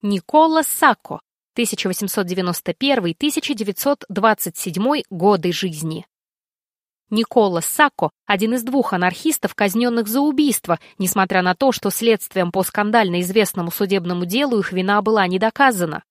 Никола Сако, 1891-1927 годы жизни. Никола Сако – один из двух анархистов, казненных за убийство, несмотря на то, что следствием по скандально известному судебному делу их вина была не доказана.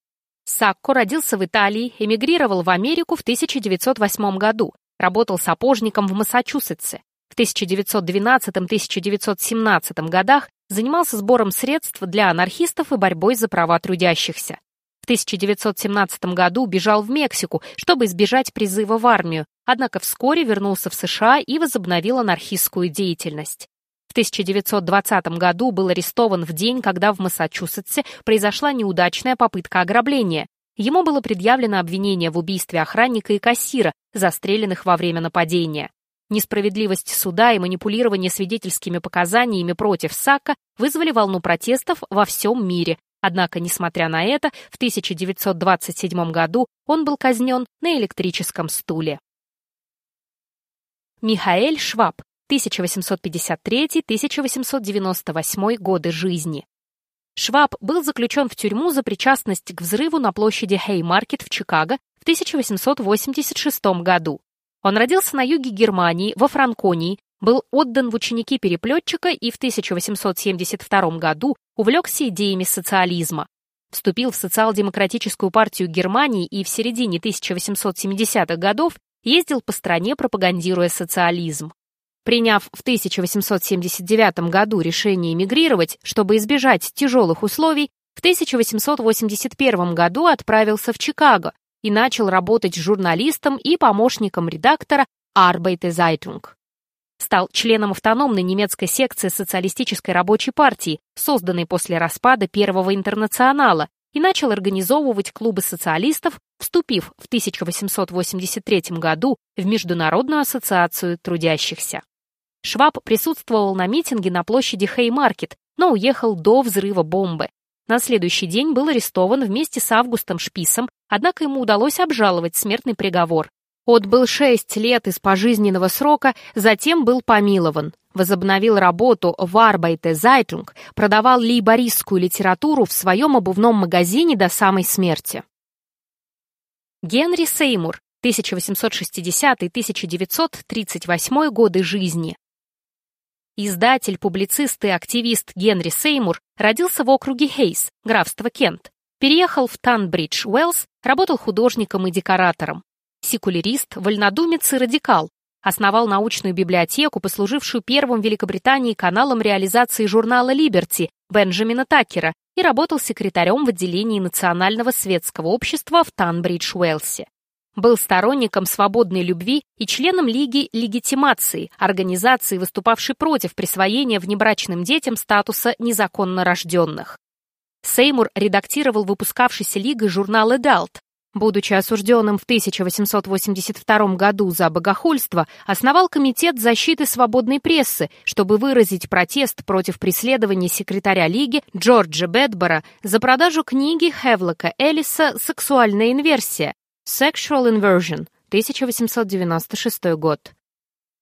Сакко родился в Италии, эмигрировал в Америку в 1908 году, работал сапожником в Массачусетсе. В 1912-1917 годах занимался сбором средств для анархистов и борьбой за права трудящихся. В 1917 году бежал в Мексику, чтобы избежать призыва в армию, однако вскоре вернулся в США и возобновил анархистскую деятельность. В 1920 году был арестован в день, когда в Массачусетсе произошла неудачная попытка ограбления. Ему было предъявлено обвинение в убийстве охранника и кассира, застреленных во время нападения. Несправедливость суда и манипулирование свидетельскими показаниями против Сака вызвали волну протестов во всем мире. Однако, несмотря на это, в 1927 году он был казнен на электрическом стуле. Михаэль Шваб, 1853-1898 годы жизни. Шваб был заключен в тюрьму за причастность к взрыву на площади Хеймаркет в Чикаго в 1886 году. Он родился на юге Германии, во Франконии, был отдан в ученики переплетчика и в 1872 году увлекся идеями социализма. Вступил в социал-демократическую партию Германии и в середине 1870-х годов ездил по стране, пропагандируя социализм. Приняв в 1879 году решение эмигрировать, чтобы избежать тяжелых условий, в 1881 году отправился в Чикаго, и начал работать журналистом и помощником редактора Arbeite Zeitung. Стал членом автономной немецкой секции социалистической рабочей партии, созданной после распада Первого интернационала, и начал организовывать клубы социалистов, вступив в 1883 году в Международную ассоциацию трудящихся. Шваб присутствовал на митинге на площади Хеймаркет, но уехал до взрыва бомбы. На следующий день был арестован вместе с Августом Шписом, однако ему удалось обжаловать смертный приговор. Отбыл шесть лет из пожизненного срока, затем был помилован. Возобновил работу в Arbeite Zeitung, продавал лейбористскую литературу в своем обувном магазине до самой смерти. Генри Сеймур, 1860-1938 годы жизни. Издатель, публицист и активист Генри Сеймур родился в округе Хейс, графство Кент. Переехал в Танбридж, Уэллс, работал художником и декоратором. Секулярист, вольнодумец и радикал. Основал научную библиотеку, послужившую первым в Великобритании каналом реализации журнала «Либерти» Бенджамина Такера и работал секретарем в отделении Национального светского общества в Танбридж, Уэллсе. Был сторонником свободной любви и членом Лиги легитимации, организации, выступавшей против присвоения внебрачным детям статуса незаконно рожденных. Сеймур редактировал выпускавшийся Лигой журнал «Adult». Будучи осужденным в 1882 году за богохульство, основал Комитет защиты свободной прессы, чтобы выразить протест против преследования секретаря Лиги Джорджа Бедбора за продажу книги Хевлока Эллиса «Сексуальная инверсия», Sexual Inversion, 1896 год.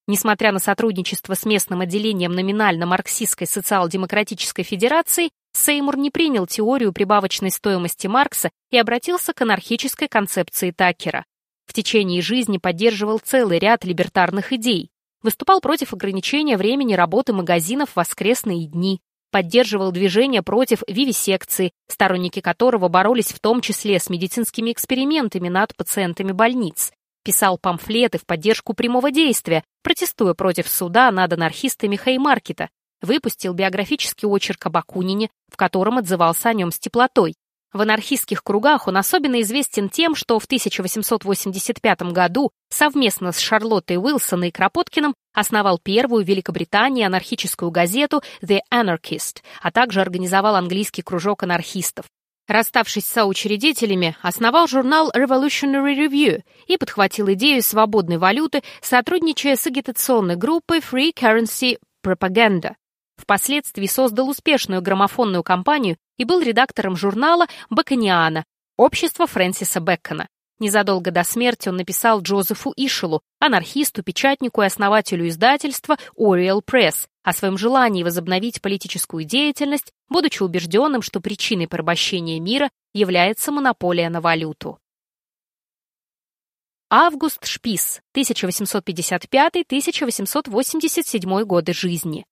Несмотря на сотрудничество с местным отделением номинально марксистской социал-демократической федерации, Сеймур не принял теорию прибавочной стоимости Маркса и обратился к анархической концепции Такера. В течение жизни поддерживал целый ряд либертарных идей, выступал против ограничения времени работы магазинов в воскресные дни, поддерживал движение против вивисекции, сторонники которого боролись в том числе с медицинскими экспериментами над пациентами больниц, писал памфлеты в поддержку прямого действия, протестуя против суда над анархистами Хеймаркета, выпустил биографический очерк об Акунине, в котором отзывался о нем с теплотой. В анархистских кругах он особенно известен тем, что в 1885 году совместно с Шарлоттой Уилсон и Кропоткиным основал первую в Великобритании анархическую газету The Anarchist, а также организовал английский кружок анархистов. Расставшись с соучредителями, основал журнал Revolutionary Review и подхватил идею свободной валюты, сотрудничая с агитационной группой Free Currency Propaganda. Впоследствии создал успешную граммофонную компанию и был редактором журнала «Бакониана» Общество Фрэнсиса Бэкона. Незадолго до смерти он написал Джозефу Ишелу, анархисту, печатнику и основателю издательства Oriel Press, о своем желании возобновить политическую деятельность, будучи убежденным, что причиной порабощения мира является монополия на валюту. Август Шпис, 1855-1887 годы жизни.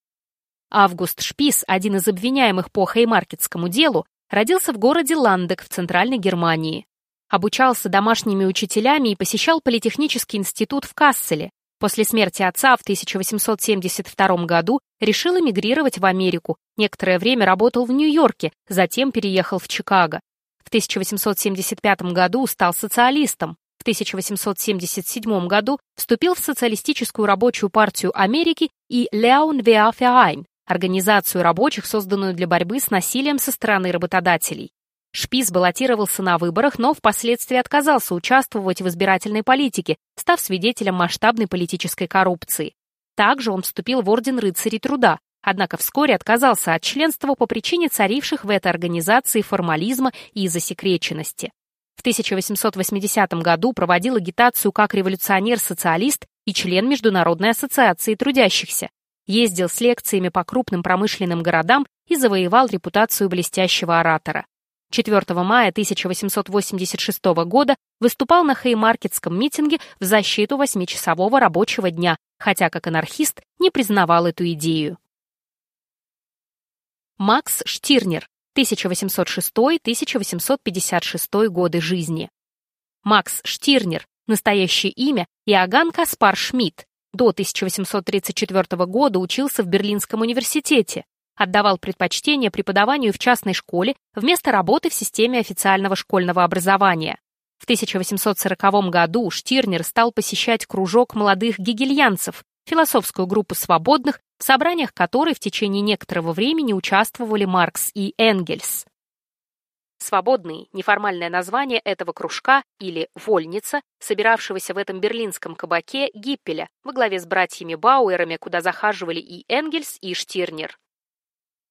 Август Шпис, один из обвиняемых по Хеймаркетскому делу, родился в городе Ландек в Центральной Германии. Обучался домашними учителями и посещал Политехнический институт в Касселе. После смерти отца в 1872 году решил эмигрировать в Америку. Некоторое время работал в Нью-Йорке, затем переехал в Чикаго. В 1875 году стал социалистом. В 1877 году вступил в Социалистическую рабочую партию Америки и Leon Verein, организацию рабочих, созданную для борьбы с насилием со стороны работодателей. Шпиц баллотировался на выборах, но впоследствии отказался участвовать в избирательной политике, став свидетелем масштабной политической коррупции. Также он вступил в Орден рыцарей труда, однако вскоре отказался от членства по причине царивших в этой организации формализма и засекреченности. В 1880 году проводил агитацию как революционер-социалист и член Международной ассоциации трудящихся. Ездил с лекциями по крупным промышленным городам и завоевал репутацию блестящего оратора. 4 мая 1886 года выступал на Хеймаркетском митинге в защиту восьмичасового рабочего дня, хотя как анархист не признавал эту идею. Макс Штирнер, 1806-1856 годы жизни. Макс Штирнер, настоящее имя Иоганн Каспар Шмидт, до 1834 года учился в Берлинском университете, отдавал предпочтение преподаванию в частной школе вместо работы в системе официального школьного образования. В 1840 году Штирнер стал посещать кружок молодых гегельянцев, философскую группу свободных, в собраниях которой в течение некоторого времени участвовали Маркс и Энгельс. Свободный, неформальное название этого кружка или «вольница», собиравшегося в этом берлинском кабаке Гиппеля во главе с братьями Бауэрами, куда захаживали и Энгельс, и Штирнер.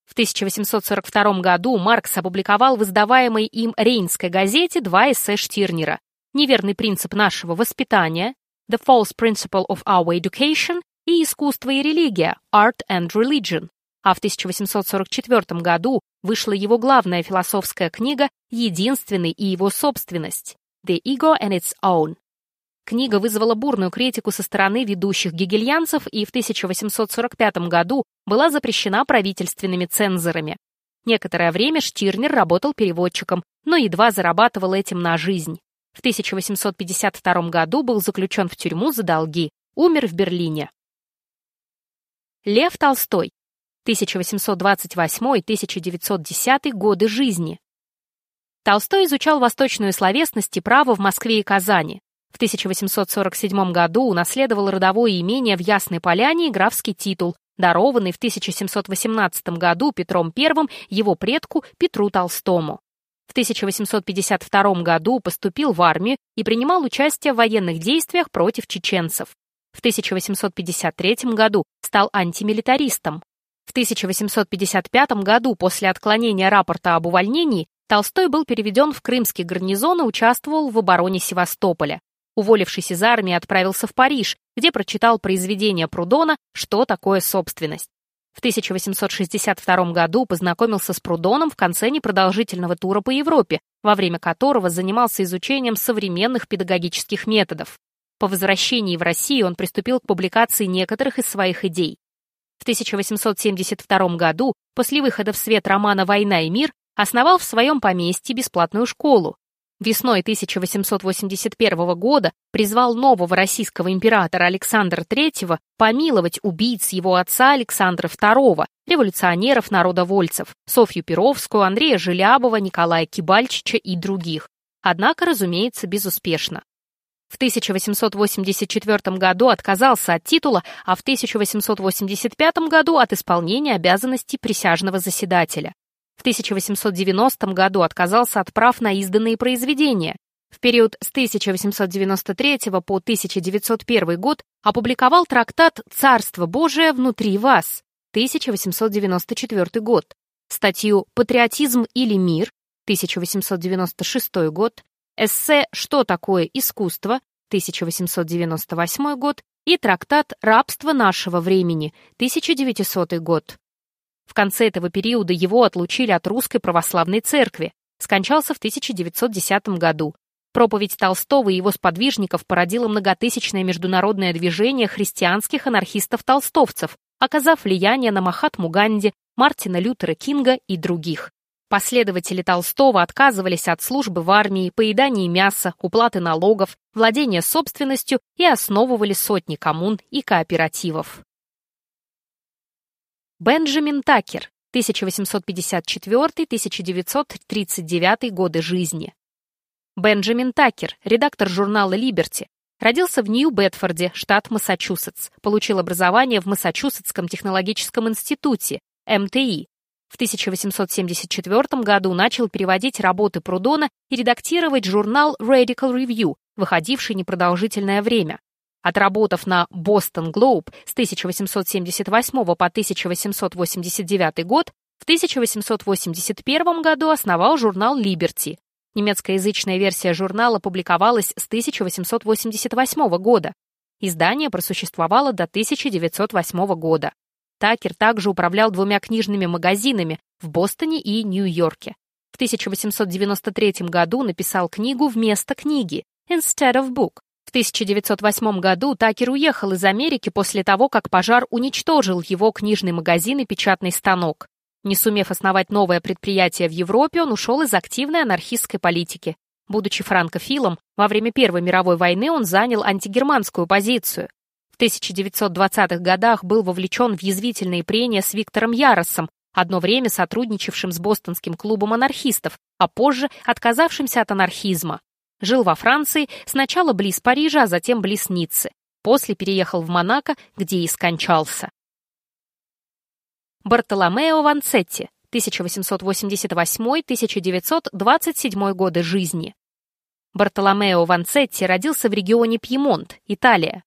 В 1842 году Маркс опубликовал в издаваемой им Рейнской газете два эссе Штирнера «Неверный принцип нашего воспитания», «The False Principle of Our Education» и «Искусство и религия» «Art and Religion». А в 1844 году вышла его главная философская книга «Единственный и его собственность» «The Ego and its Own». Книга вызвала бурную критику со стороны ведущих гегельянцев и в 1845 году была запрещена правительственными цензорами. Некоторое время Штирнер работал переводчиком, но едва зарабатывал этим на жизнь. В 1852 году был заключен в тюрьму за долги, умер в Берлине. Лев Толстой. 1828-1910 годы жизни. Толстой изучал восточную словесность и право в Москве и Казани. В 1847 году унаследовал родовое имение в Ясной Поляне и графский титул, дарованный в 1718 году Петром I его предку Петру Толстому. В 1852 году поступил в армию и принимал участие в военных действиях против чеченцев. В 1853 году стал антимилитаристом. В 1855 году после отклонения рапорта об увольнении Толстой был переведен в крымский гарнизон и участвовал в обороне Севастополя. Уволившись из армии, отправился в Париж, где прочитал произведение Прудона «Что такое собственность». В 1862 году познакомился с Прудоном в конце непродолжительного тура по Европе, во время которого занимался изучением современных педагогических методов. По возвращении в Россию он приступил к публикации некоторых из своих идей. В 1872 году, после выхода в свет романа «Война и мир», основал в своем поместье бесплатную школу, Весной 1881 года призвал нового российского императора Александра III помиловать убийц его отца Александра II, революционеров народовольцев, Софью Перовскую, Андрея Желябова, Николая Кибальчича и других. Однако, разумеется, безуспешно. В 1884 году отказался от титула, а в 1885 году от исполнения обязанностей присяжного заседателя. В 1890 году отказался от прав на изданные произведения. В период с 1893 по 1901 год опубликовал трактат «Царство Божие внутри вас» 1894 год, статью «Патриотизм или мир» 1896 год, эссе «Что такое искусство» 1898 год и трактат «Рабство нашего времени» 1900 год. В конце этого периода его отлучили от русской православной церкви, скончался в 1910 году. Проповедь Толстого и его сподвижников породила многотысячное международное движение христианских анархистов-толстовцев, оказав влияние на Махатму Ганди, Мартина Лютера Кинга и других. Последователи Толстого отказывались от службы в армии, поедания мяса, уплаты налогов, владения собственностью и основывали сотни коммун и кооперативов. Бенджамин Такер, 1854-1939 годы жизни. Бенджамин Такер, редактор журнала «Либерти», родился в Нью-Бетфорде, штат Массачусетс, получил образование в Массачусетском технологическом институте, МТИ. В 1874 году начал переводить работы Прудона и редактировать журнал Radical Review, выходивший непродолжительное время. Отработав на Boston Globe с 1878 по 1889 год, в 1881 году основал журнал Liberty. Немецкоязычная версия журнала публиковалась с 1888 года. Издание просуществовало до 1908 года. Такер также управлял двумя книжными магазинами в Бостоне и Нью-Йорке. В 1893 году написал книгу вместо книги «Instead of Book», в 1908 году Такер уехал из Америки после того, как пожар уничтожил его книжный магазин и печатный станок. Не сумев основать новое предприятие в Европе, он ушел из активной анархистской политики. Будучи франкофилом, во время Первой мировой войны он занял антигерманскую позицию. В 1920-х годах был вовлечен в язвительные прения с Виктором Яросом, одно время сотрудничавшим с бостонским клубом анархистов, а позже отказавшимся от анархизма. Жил во Франции, сначала близ Парижа, а затем близ Ниццы. После переехал в Монако, где и скончался. Бартоломео Ванцетти, 1888-1927 годы жизни. Бартоломео Ванцетти родился в регионе Пьемонт, Италия.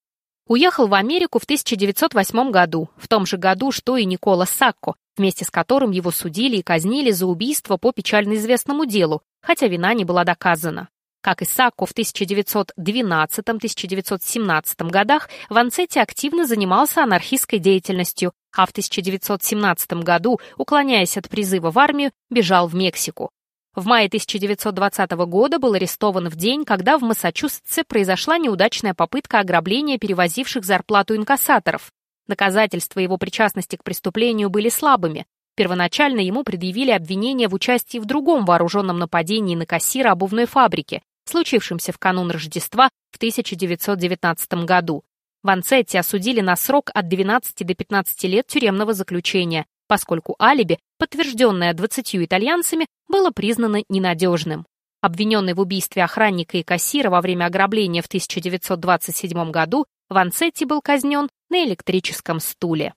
Уехал в Америку в 1908 году, в том же году, что и Никола Сакко, вместе с которым его судили и казнили за убийство по печально известному делу, хотя вина не была доказана. Как и Сакко в 1912-1917 годах, Ванцетти активно занимался анархистской деятельностью, а в 1917 году, уклоняясь от призыва в армию, бежал в Мексику. В мае 1920 года был арестован в день, когда в Массачусетсе произошла неудачная попытка ограбления перевозивших зарплату инкассаторов. Доказательства его причастности к преступлению были слабыми. Первоначально ему предъявили обвинение в участии в другом вооруженном нападении на кассира обувной фабрики, случившемся в канун Рождества в 1919 году. Ванцетти осудили на срок от 12 до 15 лет тюремного заключения, поскольку алиби, подтвержденное 20 итальянцами, было признано ненадежным. Обвиненный в убийстве охранника и кассира во время ограбления в 1927 году, Ванцетти был казнен на электрическом стуле.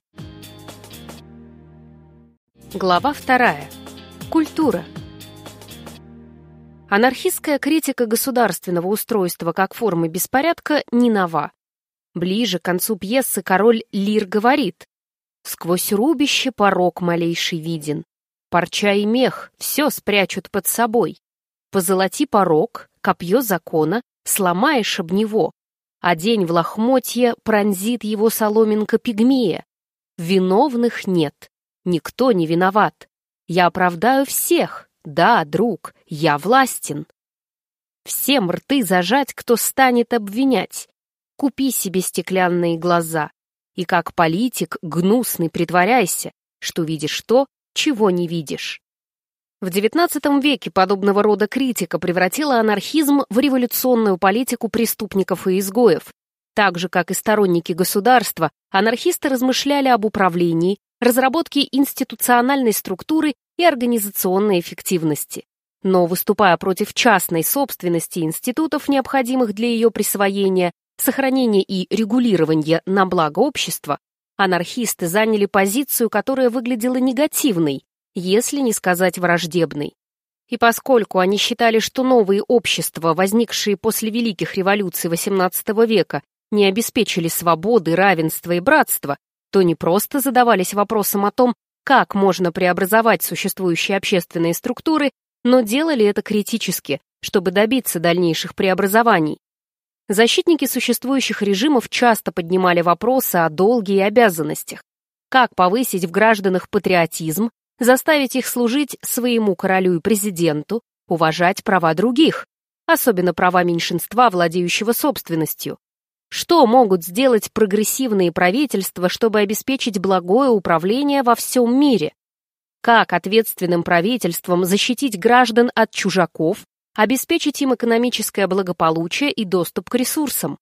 Глава вторая. Культура. Анархистская критика государственного устройства как формы беспорядка не нова. Ближе к концу пьесы король Лир говорит «Сквозь рубище порог малейший виден, парча и мех все спрячут под собой. Позолоти порог, копье закона, сломаешь об него, а день в лохмотье пронзит его соломинка пигмея. Виновных нет, никто не виноват. Я оправдаю всех, да, друг, я властен. Всем рты зажать, кто станет обвинять. Купи себе стеклянные глаза. И как политик гнусный притворяйся, что видишь то, чего не видишь. В XIX веке подобного рода критика превратила анархизм в революционную политику преступников и изгоев. Так же, как и сторонники государства, анархисты размышляли об управлении, разработке институциональной структуры и организационной эффективности. Но выступая против частной собственности институтов, необходимых для ее присвоения, сохранения и регулирования на благо общества, анархисты заняли позицию, которая выглядела негативной, если не сказать враждебной. И поскольку они считали, что новые общества, возникшие после великих революций XVIII века, не обеспечили свободы, равенства и братства, то не просто задавались вопросом о том, как можно преобразовать существующие общественные структуры, но делали это критически, чтобы добиться дальнейших преобразований. Защитники существующих режимов часто поднимали вопросы о долге и обязанностях. Как повысить в гражданах патриотизм, заставить их служить своему королю и президенту, уважать права других, особенно права меньшинства, владеющего собственностью. Что могут сделать прогрессивные правительства, чтобы обеспечить благое управление во всем мире? Как ответственным правительствам защитить граждан от чужаков, обеспечить им экономическое благополучие и доступ к ресурсам?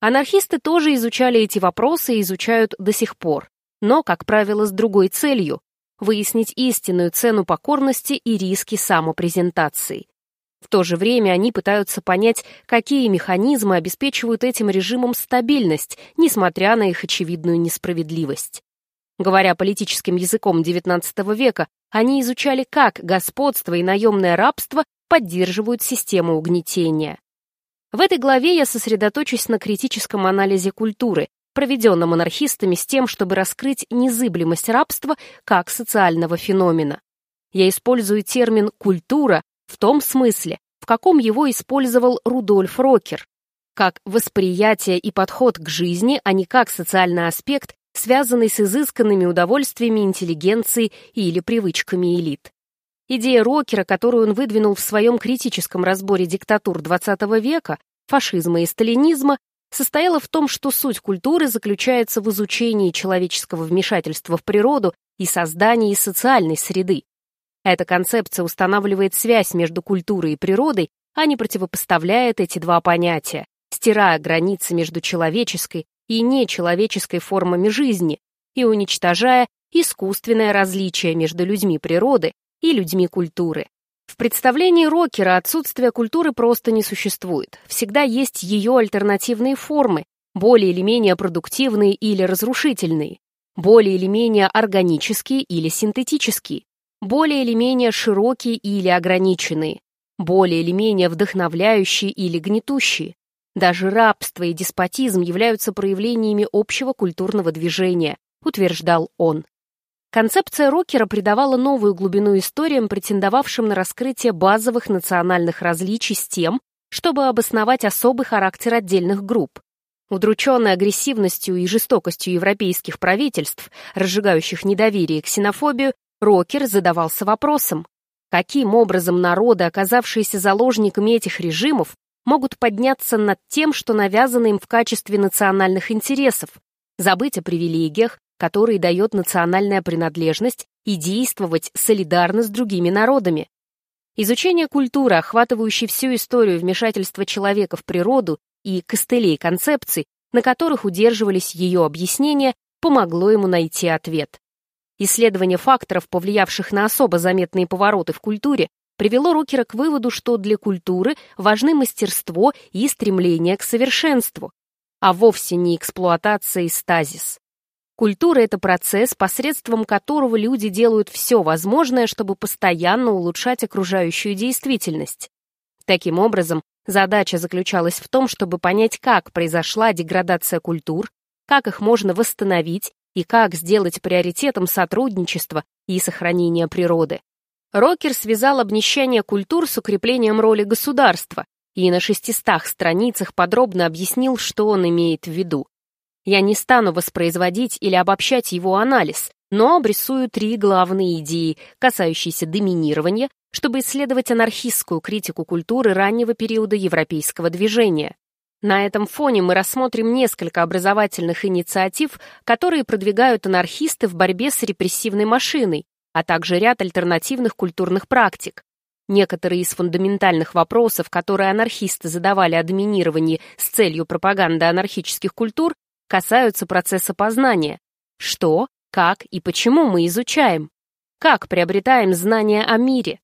Анархисты тоже изучали эти вопросы и изучают до сих пор, но, как правило, с другой целью – выяснить истинную цену покорности и риски самопрезентации. В то же время они пытаются понять, какие механизмы обеспечивают этим режимам стабильность, несмотря на их очевидную несправедливость. Говоря политическим языком XIX века, они изучали, как господство и наемное рабство поддерживают систему угнетения. В этой главе я сосредоточусь на критическом анализе культуры, проведенном анархистами с тем, чтобы раскрыть незыблемость рабства как социального феномена. Я использую термин «культура» в том смысле, в каком его использовал Рудольф Рокер, как восприятие и подход к жизни, а не как социальный аспект, связанный с изысканными удовольствиями интеллигенции или привычками элит. Идея Рокера, которую он выдвинул в своем критическом разборе диктатур XX века, фашизма и сталинизма, состояла в том, что суть культуры заключается в изучении человеческого вмешательства в природу и создании социальной среды. Эта концепция устанавливает связь между культурой и природой, а не противопоставляет эти два понятия, стирая границы между человеческой и нечеловеческой формами жизни и уничтожая искусственное различие между людьми природы и людьми культуры. В представлении Рокера отсутствие культуры просто не существует. Всегда есть ее альтернативные формы, более или менее продуктивные или разрушительные, более или менее органические или синтетические, более или менее широкие или ограниченные, более или менее вдохновляющие или гнетущие. Даже рабство и деспотизм являются проявлениями общего культурного движения, утверждал он. Концепция Рокера придавала новую глубину историям, претендовавшим на раскрытие базовых национальных различий с тем, чтобы обосновать особый характер отдельных групп. Удрученный агрессивностью и жестокостью европейских правительств, разжигающих недоверие и ксенофобию, Рокер задавался вопросом, каким образом народы, оказавшиеся заложниками этих режимов, могут подняться над тем, что навязано им в качестве национальных интересов, забыть о привилегиях, которые дает национальная принадлежность, и действовать солидарно с другими народами. Изучение культуры, охватывающей всю историю вмешательства человека в природу и костылей концепций, на которых удерживались ее объяснения, помогло ему найти ответ. Исследование факторов, повлиявших на особо заметные повороты в культуре, привело Рокера к выводу, что для культуры важны мастерство и стремление к совершенству, а вовсе не эксплуатация и стазис. Культура — это процесс, посредством которого люди делают все возможное, чтобы постоянно улучшать окружающую действительность. Таким образом, задача заключалась в том, чтобы понять, как произошла деградация культур, как их можно восстановить и как сделать приоритетом сотрудничество и сохранение природы. Рокер связал обнищание культур с укреплением роли государства и на 600 страницах подробно объяснил, что он имеет в виду. Я не стану воспроизводить или обобщать его анализ, но обрисую три главные идеи, касающиеся доминирования, чтобы исследовать анархистскую критику культуры раннего периода европейского движения. На этом фоне мы рассмотрим несколько образовательных инициатив, которые продвигают анархисты в борьбе с репрессивной машиной, а также ряд альтернативных культурных практик. Некоторые из фундаментальных вопросов, которые анархисты задавали о доминировании с целью пропаганды анархических культур, касаются процесса познания. Что, как и почему мы изучаем? Как приобретаем знания о мире?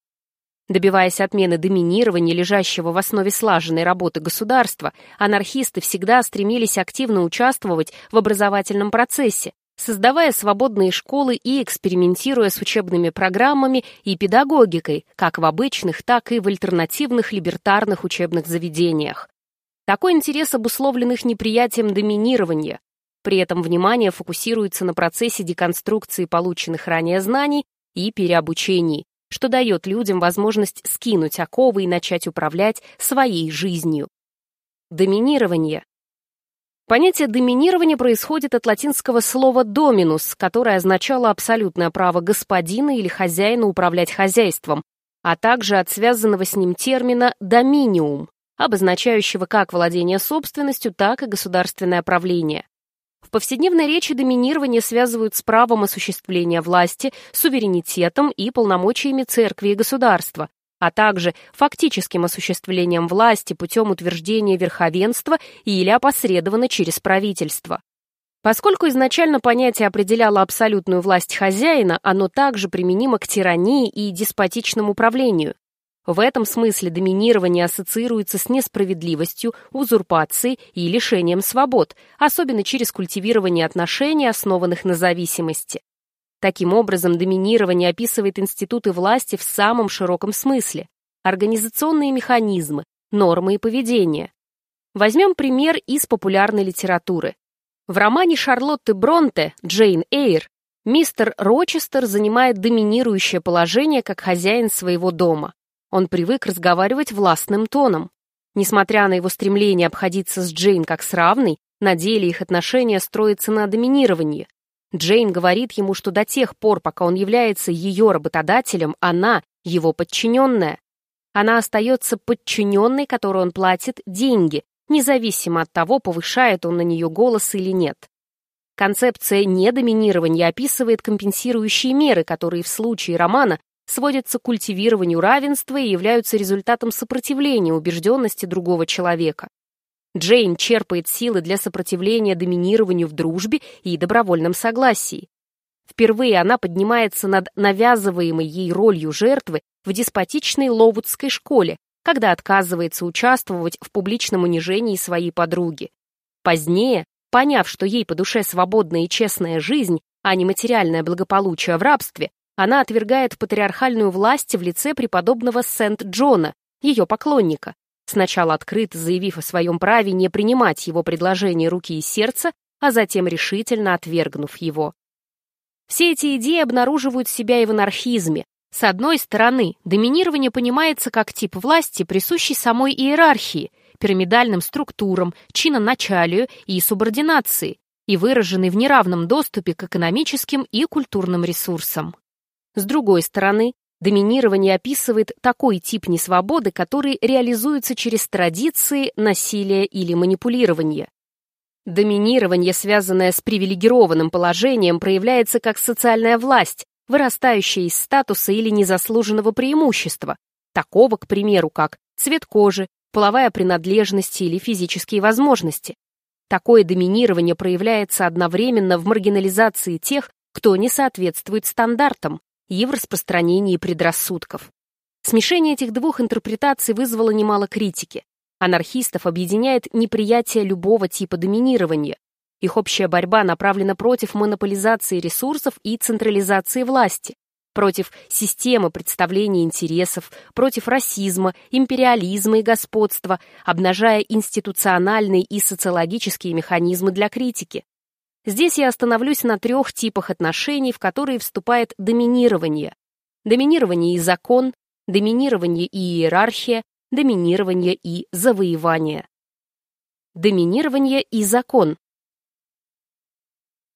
Добиваясь отмены доминирования, лежащего в основе слаженной работы государства, анархисты всегда стремились активно участвовать в образовательном процессе, создавая свободные школы и экспериментируя с учебными программами и педагогикой, как в обычных, так и в альтернативных либертарных учебных заведениях. Такой интерес обусловлен их неприятием доминирования. При этом внимание фокусируется на процессе деконструкции полученных ранее знаний и переобучений, что дает людям возможность скинуть оковы и начать управлять своей жизнью. Доминирование. Понятие доминирования происходит от латинского слова «доминус», которое означало абсолютное право господина или хозяина управлять хозяйством, а также от связанного с ним термина «доминиум», обозначающего как владение собственностью, так и государственное правление. В повседневной речи доминирование связывают с правом осуществления власти, суверенитетом и полномочиями церкви и государства, а также фактическим осуществлением власти путем утверждения верховенства или опосредованно через правительство. Поскольку изначально понятие определяло абсолютную власть хозяина, оно также применимо к тирании и деспотичному управлению. В этом смысле доминирование ассоциируется с несправедливостью, узурпацией и лишением свобод, особенно через культивирование отношений, основанных на зависимости. Таким образом, доминирование описывает институты власти в самом широком смысле, организационные механизмы, нормы и поведение. Возьмем пример из популярной литературы. В романе Шарлотты Бронте «Джейн Эйр» мистер Рочестер занимает доминирующее положение как хозяин своего дома. Он привык разговаривать властным тоном. Несмотря на его стремление обходиться с Джейн как с равной, на деле их отношения строятся на доминировании. Джейн говорит ему, что до тех пор, пока он является ее работодателем, она — его подчиненная. Она остается подчиненной, которой он платит деньги, независимо от того, повышает он на нее голос или нет. Концепция недоминирования описывает компенсирующие меры, которые в случае романа сводятся к культивированию равенства и являются результатом сопротивления убежденности другого человека. Джейн черпает силы для сопротивления доминированию в дружбе и добровольном согласии. Впервые она поднимается над навязываемой ей ролью жертвы в деспотичной Ловудской школе, когда отказывается участвовать в публичном унижении своей подруги. Позднее, поняв, что ей по душе свободная и честная жизнь, а не материальное благополучие в рабстве, она отвергает патриархальную власть в лице преподобного Сент-Джона, ее поклонника, сначала открыто заявив о своем праве не принимать его предложение руки и сердца, а затем решительно отвергнув его. Все эти идеи обнаруживают себя и в анархизме. С одной стороны, доминирование понимается как тип власти, присущий самой иерархии, пирамидальным структурам, чиноначалию и субординации, и выраженный в неравном доступе к экономическим и культурным ресурсам. С другой стороны, Доминирование описывает такой тип несвободы, который реализуется через традиции, насилие или манипулирование. Доминирование, связанное с привилегированным положением, проявляется как социальная власть, вырастающая из статуса или незаслуженного преимущества, такого, к примеру, как цвет кожи, половая принадлежность или физические возможности. Такое доминирование проявляется одновременно в маргинализации тех, кто не соответствует стандартам, и в распространении предрассудков. Смешение этих двух интерпретаций вызвало немало критики. Анархистов объединяет неприятие любого типа доминирования. Их общая борьба направлена против монополизации ресурсов и централизации власти, против системы представления интересов, против расизма, империализма и господства, обнажая институциональные и социологические механизмы для критики. Здесь я остановлюсь на трех типах отношений, в которые вступает доминирование. Доминирование и закон, доминирование и иерархия, доминирование и завоевание. Доминирование и закон.